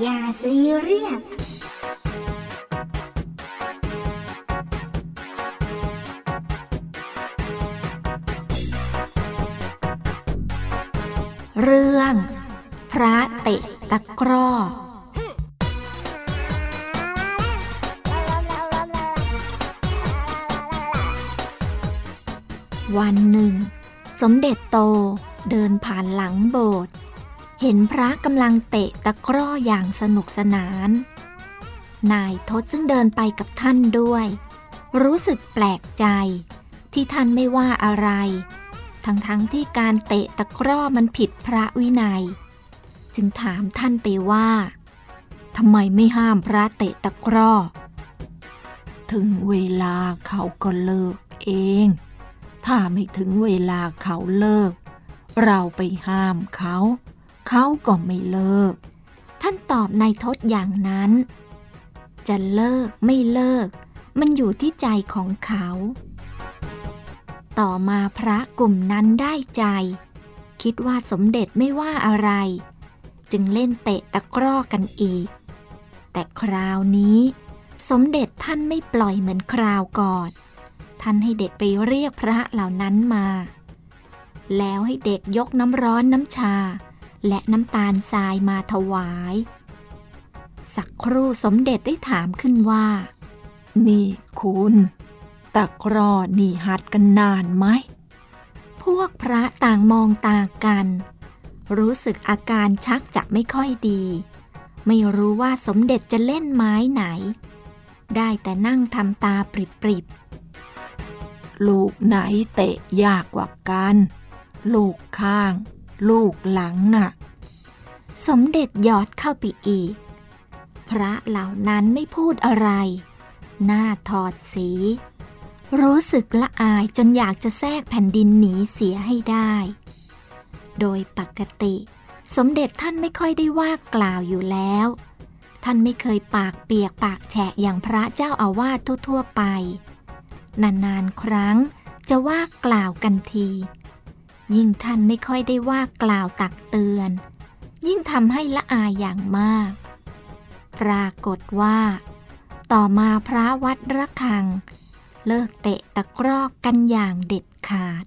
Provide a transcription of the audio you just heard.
อย่าซีเรียสเรื่อง พระเตะตะกร้อ วันหนึ่ง สมเด็จโตเดินผ่านหลังโบสถ์ เห็นพระกำลังเตะตะกร้ออย่างสนุกสนาน นายทศซึ่งเดินไปกับท่านด้วย รู้สึกแปลกใจ ที่ท่านไม่ว่าอะไร ทั้งๆทที่การเตะตะกร้อมันผิดพระวินัย จึงถามท่านไปว่าทำไมไม่ห้ามพระเตะตะกร้อ ถึงเวลาเขาก็เลิกเอง ถ้าไม่ถึงเวลาเขาเลิก เราไปห้ามเขา เขาก็ไม่เลิก ท่านตอบนายทศอย่างนั้น จะเลิกไม่เลิก มันอยู่ที่ใจของเขา ต่อมาพระกลุ่มนั้นได้ใจ คิดว่าสมเด็จไม่ว่าอะไร จึงเล่นเตะตะกร้อกันอีก แต่คราวนี้สมเด็จท่านไม่ปล่อยเหมือนคราวก่อน ท่านให้เด็กไปเรียกพระเหล่านั้นมา แล้วให้เด็กยกน้ำร้อนน้ำชา และน้ำตาลทรายมาถวาย สักครู่สมเด็จได้ถามขึ้นว่า นี่คุณตะกร้อนี่หัดกันนานไหม พวกพระต่างมองตากัน รู้สึกอาการชักจะไม่ค่อยดี ไม่รู้ว่าสมเด็จจะเล่นไม้ไหน ได้แต่นั่งทำตาปริบๆ ลูกไหนเตะยากกว่ากัน ลูกข้าง ลูกหลังน่ะ สมเด็จยอดเข้าไปอีก พระเหล่านั้นไม่พูดอะไร หน้าถอดสี รู้สึกละอายจนอยากจะแทรกแผ่นดินหนีเสียให้ได้ โดยปกติ สมเด็จท่านไม่ค่อยได้ว่ากล่าวอยู่แล้ว ท่านไม่เคยปากเปียกปากแฉะอย่างพระเจ้าอาวาสทั่วๆไป นานๆครั้งจะว่ากล่าวกันที ยิ่งท่านไม่ค่อยได้ว่ากล่าวตักเตือน ยิ่งทำให้ละอายอย่างมาก ปรากฏว่า ต่อมาพระวัดระฆัง เลิกเตะตะกร้อกันอย่างเด็ดขาด